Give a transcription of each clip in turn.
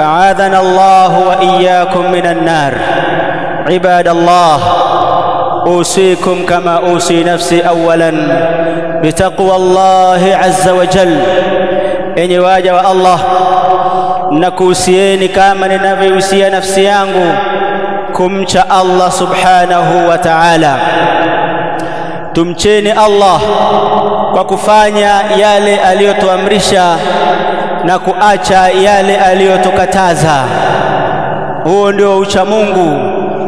أعاذنا الله وإياكم من النار. عباد الله أوصيكم كما أوصي نفسي أولا بتقوى الله عز وجل. إني واجب الله نكوسيني كما ننبي وسي نفسي يانغو كمش الله سبحانه وتعالى. تمشيني الله وكفانيا يالي أليوت وامرشا na kuacha yale aliyotukataza. Huo ndio ucha Mungu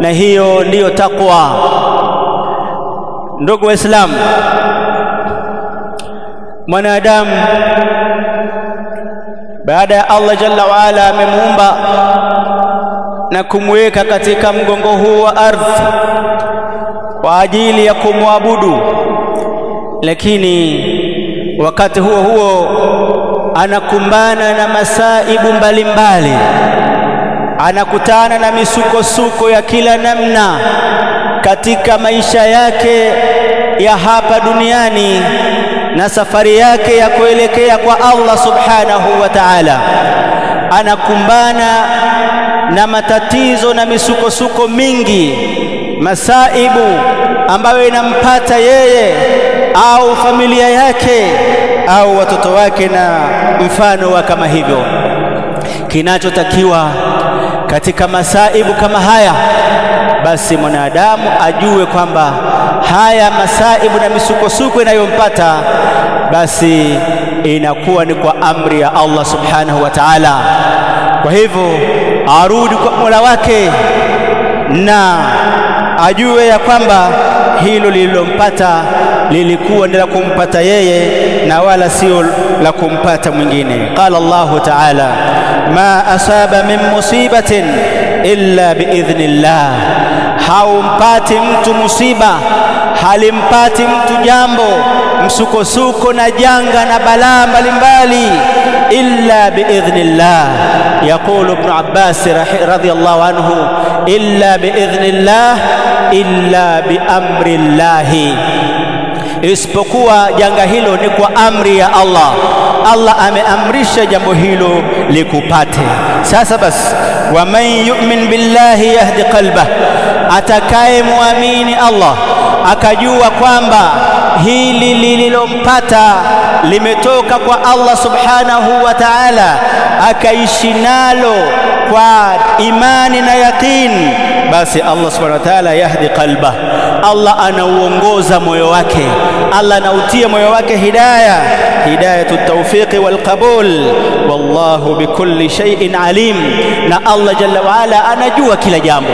na hiyo ndiyo takwa. Ndugu waislamu mwanadamu baada ya Allah jalla waala amemuumba na kumweka katika mgongo huu wa ardhi kwa ajili ya kumwabudu lakini wakati huo huo anakumbana na masaibu mbalimbali. Anakutana na misukosuko ya kila namna katika maisha yake ya hapa duniani na safari yake ya kuelekea kwa Allah subhanahu wa ta'ala. Anakumbana na matatizo na misukosuko mingi masaibu ambayo inampata yeye au familia yake au watoto wake na mfano wa kama hivyo. Kinachotakiwa katika masaibu kama haya basi mwanadamu ajue kwamba haya masaibu na misukosuko inayompata basi inakuwa ni kwa amri ya Allah subhanahu wa ta'ala. Kwa hivyo arudi kwa Mola wake na ajue ya kwamba hilo lililompata lilikuwa ni la kumpata yeye na wala sio la kumpata mwingine qala Allahu ta'ala ma asaba min musibatin illa biidhnillah haumpati mtu musiba halimpati mtu jambo msukosuko na janga na balaa mbalimbali illa biidhnillah yaqulu ibn abbas radhiyallahu anhu illa biidhnillah illa biamrillahi isipokuwa janga hilo ni kwa amri ya Allah. Allah ameamrisha jambo hilo likupate. Sasa basi waman yu'min billahi yahdi qalbah atakaye muamini Allah akajua kwamba hili lililompata limetoka kwa Allah subhanahu wa ta'ala akaishi nalo kwa imani na yaqini basi Allah subhanahu wa ta'ala yahdi qalba. Allah anauongoza moyo wake. Allah anautia moyo wake hidaya, hidayatu tawfiqi wal qabul. Wallahu bikulli shay'in alim. Na Allah jalla wa ala anajua kila jambo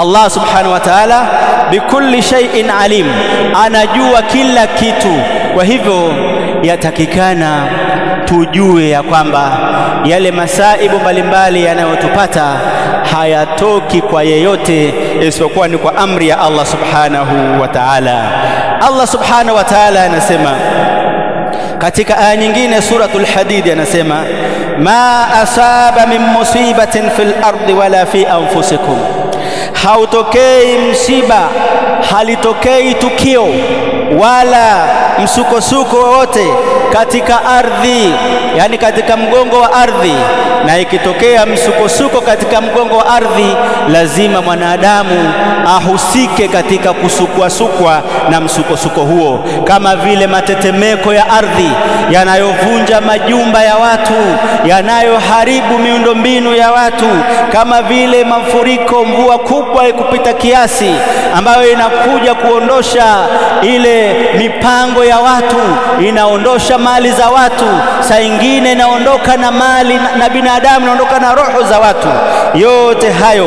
Allah subhanahu wa ta'ala bikulli shay'in alim anajua kila kitu kwa hivyo yatakikana tujue ya kwamba yale masaibu mbalimbali yanayotupata hayatoki kwa yeyote isipokuwa ni kwa amri ya Allah subhanahu wa ta'ala. Allah subhanahu wa ta'ala anasema katika aya nyingine suratul Hadid anasema ma asaba min musibatin fil ardi wala fi anfusikum, hautokei msiba, halitokei tukio wala msukosuko wowote katika ardhi, yani katika mgongo wa ardhi. Na ikitokea msukosuko katika mgongo wa ardhi, lazima mwanadamu ahusike katika kusukwasukwa na msukosuko huo, kama vile matetemeko ya ardhi yanayovunja majumba ya watu, yanayoharibu miundombinu ya watu, kama vile mafuriko, mvua kubwa kupita kiasi ambayo inakuja kuondosha ile mipango ya watu, inaondosha mali za watu, saa ingine inaondoka na mali na, na binadamu inaondoka na roho za watu. Yote hayo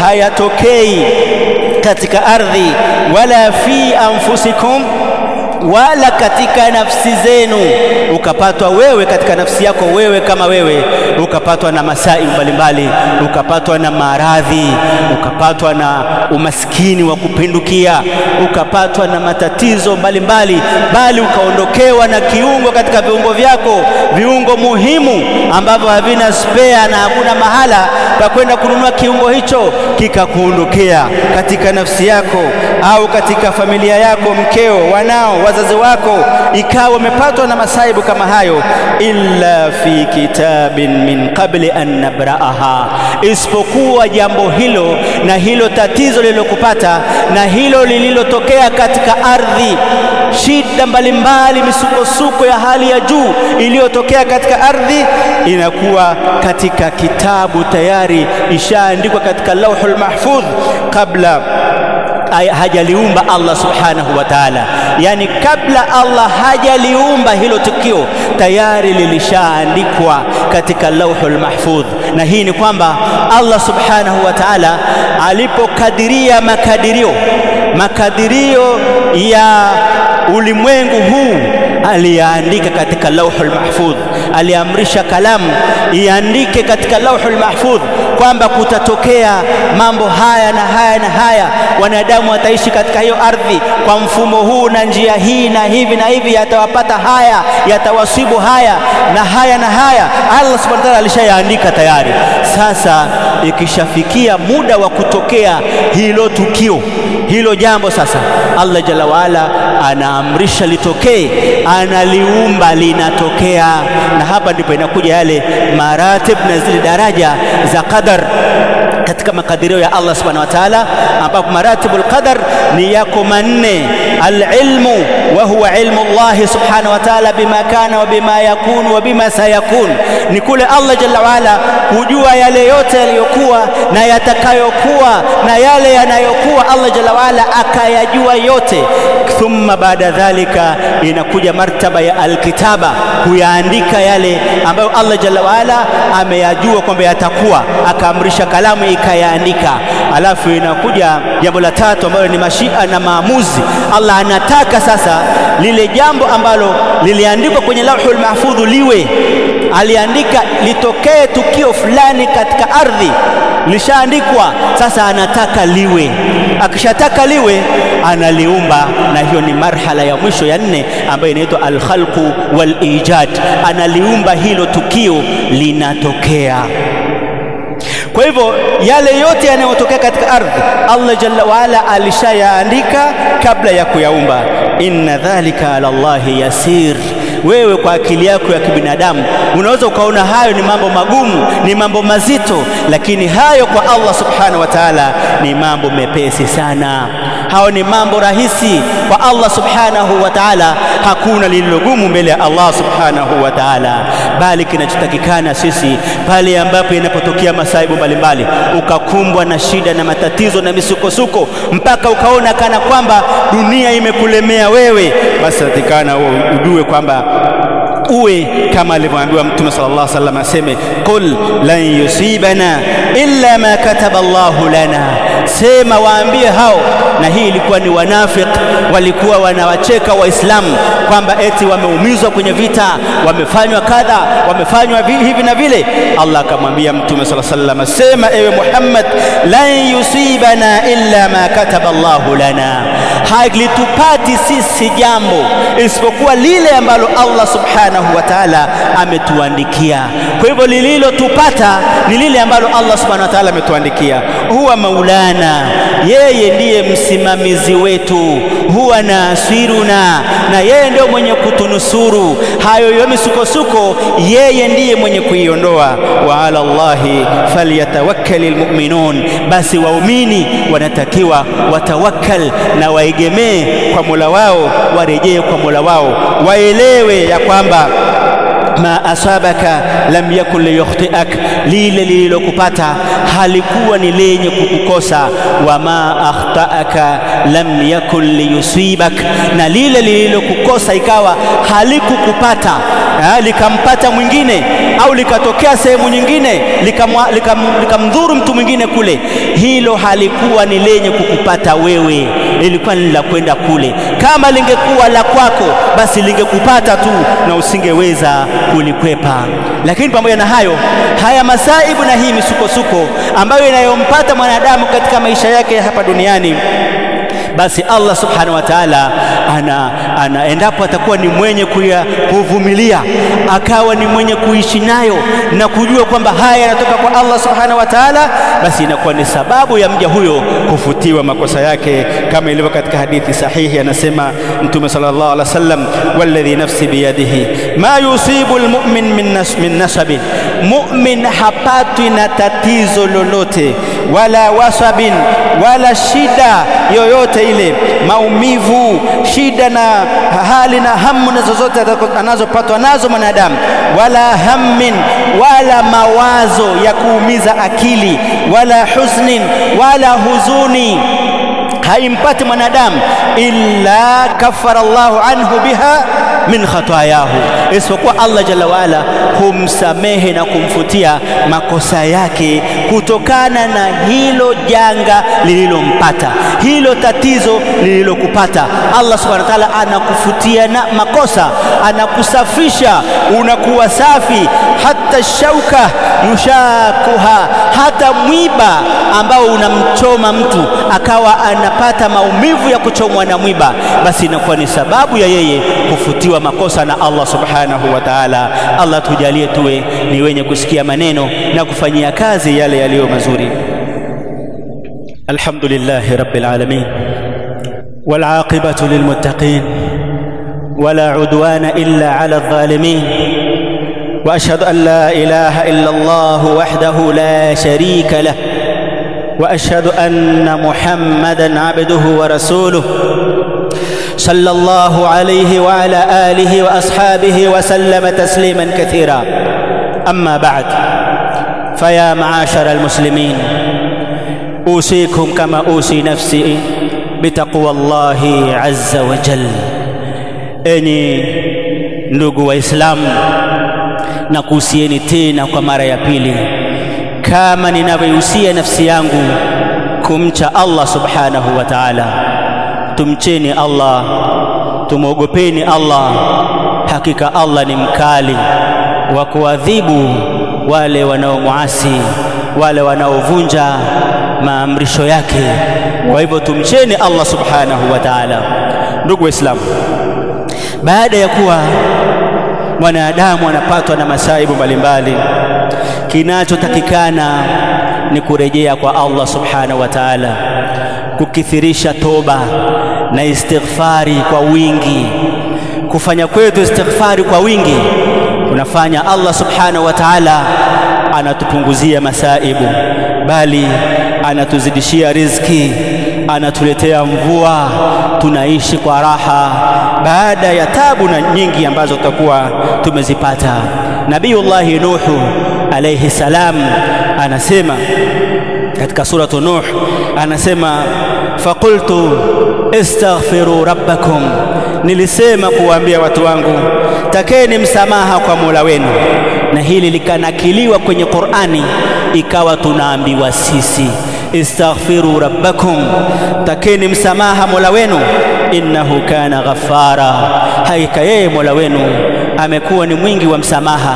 hayatokei katika ardhi, wala fi anfusikum wala katika nafsi zenu, ukapatwa wewe katika nafsi yako wewe kama wewe, ukapatwa na masai mbalimbali, ukapatwa na maradhi, ukapatwa na umaskini wa kupindukia, ukapatwa na matatizo mbalimbali, bali ukaondokewa na kiungo katika viungo vyako, viungo muhimu ambavyo havina spare na hakuna mahala pa kwenda kununua kiungo hicho, kikakuondokea katika nafsi yako au katika familia yako, mkeo, wanao wazazi wako, ikawa wamepatwa na masaibu kama hayo, illa fi kitabin min qabli an nabraaha, isipokuwa jambo hilo na hilo tatizo lililokupata na hilo lililotokea katika ardhi, shida mbalimbali, misukosuko ya hali ya juu iliyotokea katika ardhi, inakuwa katika kitabu tayari, ishaandikwa katika lauhul mahfudh kabla hajaliumba Allah subhanahu wa ta'ala, yani kabla Allah hajaliumba hilo tukio tayari lilishaandikwa katika lauhul mahfudh. Na hii ni kwamba Allah subhanahu wa ta'ala alipokadiria makadirio makadirio ya ulimwengu huu aliyaandika katika lauhul mahfudh, aliamrisha kalamu iandike katika lauhul mahfudh kwamba kutatokea mambo haya na haya na haya, wanadamu wataishi katika hiyo ardhi kwa mfumo huu na njia hii na hivi na hivi, yatawapata haya, yatawasibu haya na haya na haya. Allah subhanahu wa ta'ala alishayaandika tayari. Sasa ikishafikia muda wa kutokea hilo tukio, hilo jambo, sasa Allah jalla waala anaamrisha litokee, analiumba, linatokea. Na hapa ndipo inakuja yale maratib na zile daraja za qadar katika makadirio ya Allah subhanahu wa ta'ala, ambapo maratibul qadar ni yako manne: alilmu wa huwa ilmu Allah subhanahu wa ta'ala bima kana wa bima yakunu wa bima sayakun, ni kule Allah jalla waala kujua yale yote yaliyokuwa na yatakayokuwa na yale yanayokuwa, Allah jalla waala akayajua yote. Thumma baada dhalika inakuja martaba ya alkitaba, kuyaandika yale ambayo Allah jalla waala ameyajua kwamba yatakuwa, akaamrisha kalamu ikayaandika. Alafu inakuja jambo la tatu ambalo ni mashia na maamuzi. Allah anataka sasa lile jambo ambalo liliandikwa kwenye lauhul mahfudhu liwe, aliandika litokee tukio fulani katika ardhi, lishaandikwa. Sasa anataka liwe, akishataka liwe analiumba, na hiyo ni marhala ya mwisho ya nne ambayo inaitwa alkhalqu wal ijad. Analiumba hilo tukio linatokea. Kwa hivyo yale yote yanayotokea katika ardhi Allah jalla waala alishayaandika kabla ya kuyaumba. inna dhalika ala Allahi yasir. Wewe kwa akili yako ya kibinadamu unaweza ukaona hayo ni mambo magumu, ni mambo mazito, lakini hayo kwa Allah subhanahu wa ta'ala ni mambo mepesi sana. Hao ni mambo rahisi kwa Allah subhanahu wa ta'ala. Hakuna lililogumu mbele ya Allah subhanahu wa ta'ala, bali kinachotakikana sisi pale ambapo inapotokea masaibu mbalimbali, ukakumbwa na shida na matatizo na misukosuko, mpaka ukaona kana kwamba dunia imekulemea wewe, basi atikana ujue kwamba uwe kama alivyoambiwa Mtume sallallahu alaihi wasallam aseme, qul lan yusibana illa ma kataba Allahu lana, sema waambie hao. Na hii ilikuwa ni wanafiq walikuwa wanawacheka Waislamu kwamba eti wameumizwa kwenye vita, wamefanywa kadha, wamefanywa hivi na vile. Allah akamwambia Mtume sala sallam, sema ewe Muhammad, lan yusibana illa ma kataba Allahu lana, halitupati sisi jambo isipokuwa lile ambalo Allah subhanahu wa ta'ala ametuandikia. Kwa hivyo lililotupata ni lile ambalo Allah subhanahu wa ta'ala ametuandikia. Huwa maulana, yeye ndiye msimamizi wetu. Huwa nasiruna, na yeye ndio mwenye kutunusuru. Hayo yo misukosuko, yeye ndiye mwenye kuiondoa. Wa ala llahi falyatawakkal lmuminun, basi waumini wanatakiwa watawakal na waegemee kwa Mola wao, warejee kwa Mola wao, waelewe ya kwamba ma asabaka lam yakun liyukhtiak, lile lililokupata halikuwa ni lenye kukukosa. Wa ma akhtaaka lam yakun liyusibak, na lile lililokukosa ikawa halikukupata ha, likampata mwingine au likatokea sehemu nyingine likamdhuru lika, lika mtu mwingine kule, hilo halikuwa ni lenye kukupata wewe, lilikuwa ni la kwenda kule. Kama lingekuwa la kwako, basi lingekupata tu na usingeweza kulikwepa. Lakini pamoja na hayo, haya masaibu na hii misukosuko ambayo inayompata mwanadamu katika maisha yake ya hapa duniani basi Allah subhanahu wa ta'ala ana, ana endapo atakuwa ni mwenye kuvumilia akawa ni mwenye kuishi nayo na kujua kwamba haya yanatoka kwa Allah subhanahu wa ta'ala, basi inakuwa ni sababu ya mja huyo kufutiwa makosa yake, kama ilivyo katika hadithi sahihi, anasema Mtume sallallahu alaihi wasallam, walladhi nafsi biyadihi ma yusibu almu'min min, nasabi. Mu'min hapatwi na tatizo lolote wala wasabin wala shida yoyote ile, maumivu, shida na hali na hamu na zozote anazopatwa nazo mwanadamu, wala hammin, wala mawazo ya kuumiza akili, wala husnin, wala huzuni. Haimpati mwanadamu. Illa kafara Allahu anhu biha min khatayahu, isipokuwa Allah jalla waala humsamehe na kumfutia makosa yake kutokana na hilo janga lililompata, hilo tatizo lililokupata. Allah subhanahu wa ta'ala anakufutia na makosa, anakusafisha, unakuwa safi. Hata shauka yushakuha, hata mwiba ambao unamchoma mtu akawa anapata maumivu ya kuchomwa na mwiba, basi inakuwa ni sababu ya yeye kufutiwa makosa na Allah subhanahu wa ta'ala. Allah tujalie tuwe ni wenye kusikia maneno na kufanyia kazi yale yaliyo mazuri. Alhamdulillahi rabbil alamin wal aqibatu lil muttaqin wala udwana illa ala adh-dhalimin wa ashhadu an la ilaha illa Allah wahdahu la sharika lah واشهد ان محمدا عبده ورسوله صلى الله عليه وعلى آله وأصحابه وسلم تسليما كثيرا. أما بعد فيا معاشر المسلمين أوصيكم كما أوصي نفسي بتقوى الله عز وجل. إني ndugu إسلام na تينا tena kwa mara ya pili kama ninavyohusia nafsi yangu kumcha allah Tumcheni Allah, tumwogopeni Allah. Hakika Allah ni mkali wa kuadhibu wale wanaomuasi, wale wanaovunja maamrisho yake. Kwa hivyo tumcheni Allah subhanahu wa ta'ala. Ndugu Waislamu, baada ya kuwa mwanadamu anapatwa na masaibu mbalimbali kinachotakikana ni kurejea kwa Allah subhanahu wa ta'ala, kukithirisha toba na istighfari kwa wingi. Kufanya kwetu istighfari kwa wingi kunafanya Allah subhanahu wa ta'ala anatupunguzia masaibu, bali anatuzidishia riziki, anatuletea mvua, tunaishi kwa raha baada ya tabu na nyingi ambazo tutakuwa tumezipata. Nabiyullahi Nuhu alayhi salam anasema katika suratu Nuh, anasema faqultu istaghfiru rabbakum. Nilisema kuwaambia watu wangu, takeni msamaha kwa Mola wenu, na hili likanakiliwa kwenye Qur'ani, ikawa tunaambiwa sisi istaghfiru rabbakum, takeni msamaha Mola wenu, innahu kana ghaffara, hakika yeye Mola wenu amekuwa ni mwingi wa msamaha,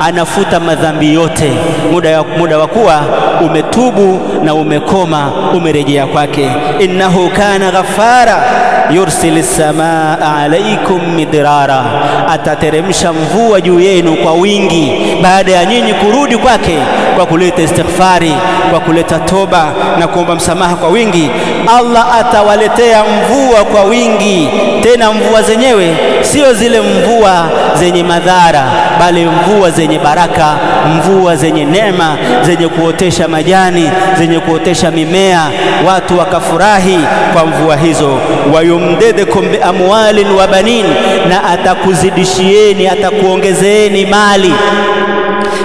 anafuta madhambi yote, muda, muda wa kuwa umetubu na umekoma, umerejea kwake. innahu kana ghafara yursil samaa alaikum midrara, atateremsha mvua juu yenu kwa wingi, baada ya nyinyi kurudi kwake kwa kuleta istighfari, kwa kuleta toba na kuomba msamaha kwa wingi. Allah atawaletea mvua kwa wingi, tena mvua zenyewe sio zile mvua zenye madhara, bali mvua zenye baraka, mvua zenye neema, zenye kuotesha majani, zenye kuotesha mimea, watu wakafurahi kwa mvua hizo. wayumdedekum biamwalin wa banin, na atakuzidishieni, atakuongezeeni mali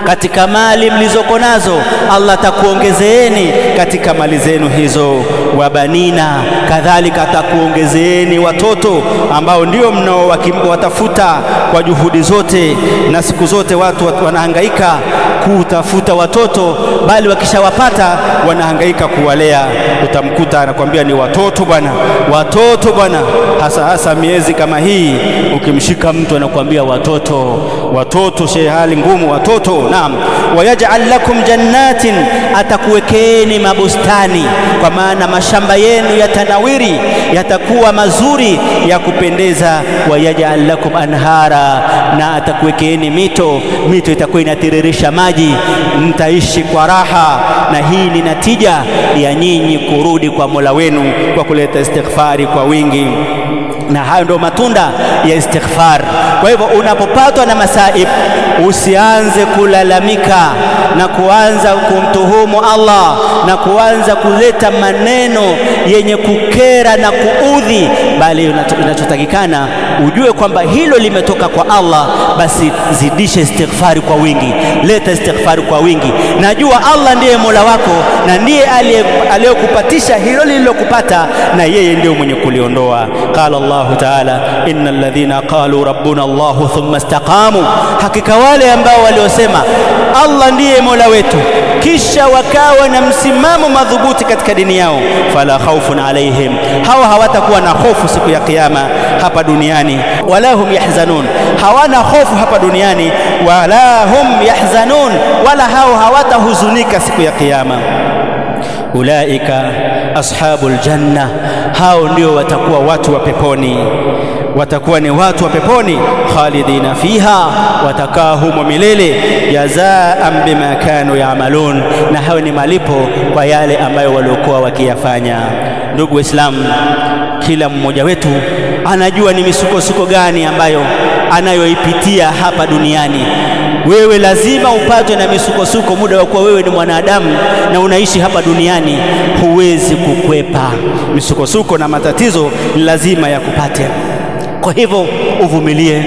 katika mali mlizoko nazo, Allah atakuongezeeni katika mali zenu hizo. Wabanina, kadhalika atakuongezeeni watoto ambao ndio mnaowatafuta kwa juhudi zote, na siku zote watu wanahangaika kutafuta watoto, bali wakishawapata wanahangaika kuwalea. Utamkuta anakuambia ni watoto bwana, watoto bwana, hasa hasa miezi kama hii, ukimshika mtu anakuambia watoto, watoto, shehe, hali ngumu, watoto Naam, wayaj'al lakum jannatin, atakuwekeeni mabustani, kwa maana mashamba yenu yatanawiri, yatakuwa mazuri ya kupendeza. Wayaj'al lakum anhara, na atakuwekeeni mito, mito itakuwa inatiririsha maji, mtaishi kwa raha. Na hii ni natija ya nyinyi kurudi kwa Mola wenu kwa kuleta istighfari kwa wingi na hayo ndio matunda ya istighfar. Kwa hivyo unapopatwa na masaib, usianze kulalamika na kuanza kumtuhumu Allah na kuanza kuleta maneno yenye kukera na kuudhi, bali inachotakikana ujue kwamba hilo limetoka kwa Allah, basi zidishe istighfari kwa wingi, leta istighfari kwa wingi. Najua Allah ndiye Mola wako na ndiye aliyokupatisha hilo lililokupata, na yeye ndiyo mwenye kuliondoa. Qala Allahu taala, innal ladhina qalu rabbuna Allahu thumma istaqamu, hakika wale ambao waliosema Allah ndiye Mola wetu kisha wakawa na msimamo madhubuti katika dini yao, fala khawfun alaihim, hawa hawatakuwa na hofu siku ya Kiyama hapa duniani, wala hum yahzanun, hawana hofu hapa duniani, wala hum yahzanun, wala hao hawatahuzunika siku ya Kiyama. Ulaika ashabul janna, hao ndio watakuwa watu wa peponi, watakuwa ni watu wa peponi, khalidina fiha, watakaa humo milele, jazaan bima kanu yaamalun, na hayo ni malipo kwa yale ambayo waliokuwa wakiyafanya. Ndugu Waislamu, kila mmoja wetu anajua ni misukosuko gani ambayo anayoipitia hapa duniani. Wewe lazima upatwe na misukosuko muda wa kuwa wewe ni mwanadamu na unaishi hapa duniani, huwezi kukwepa. Misukosuko na matatizo, ni lazima yakupate. Kwa hivyo uvumilie,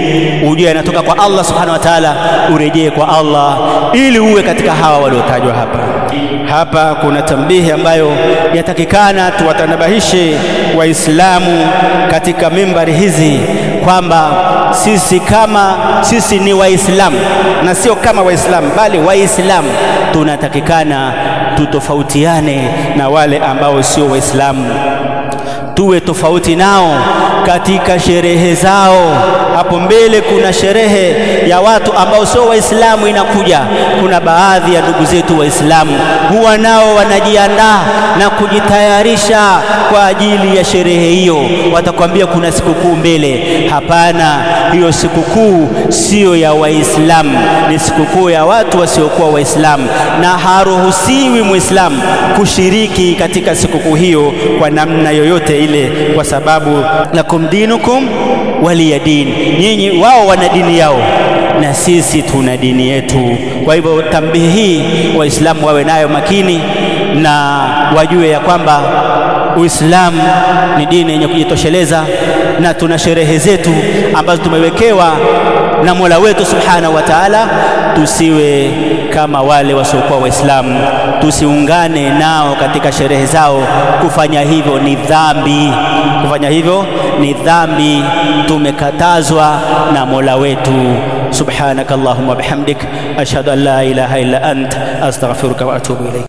ujue yanatoka kwa Allah subhanahu wa ta'ala, urejee kwa Allah ili uwe katika hawa waliotajwa hapa. Hapa kuna tambihi ambayo yatakikana tuwatanabahishe Waislamu katika mimbari hizi kwamba sisi kama sisi ni Waislamu. Na sio kama Waislamu bali Waislamu, tunatakikana tutofautiane na wale ambao sio Waislamu, tuwe tofauti nao katika sherehe zao. Hapo mbele kuna sherehe ya watu ambao sio Waislamu inakuja. Kuna baadhi ya ndugu zetu Waislamu huwa nao wanajiandaa na kujitayarisha kwa ajili ya sherehe hiyo, watakwambia kuna sikukuu mbele. Hapana, hiyo sikukuu siyo ya Waislamu, ni sikukuu ya watu wasiokuwa Waislamu, na haruhusiwi Muislamu kushiriki katika sikukuu hiyo kwa namna yoyote ile, kwa sababu lakum dinukum waliya din, nyinyi wao wana dini yao na sisi tuna dini yetu. Kwa hivyo tambihi hii Waislamu wawe nayo makini na wajue ya kwamba Uislamu ni dini yenye kujitosheleza na tuna sherehe zetu ambazo tumewekewa na Mola wetu Subhanahu wa Ta'ala, tusiwe kama wale wasiokuwa Waislamu, tusiungane nao katika sherehe zao. Kufanya hivyo ni dhambi, kufanya hivyo ni dhambi, tumekatazwa na Mola wetu. Subhanakallahumma bihamdik ashhadu an la ilaha illa ant astaghfiruka wa atubu ilayk.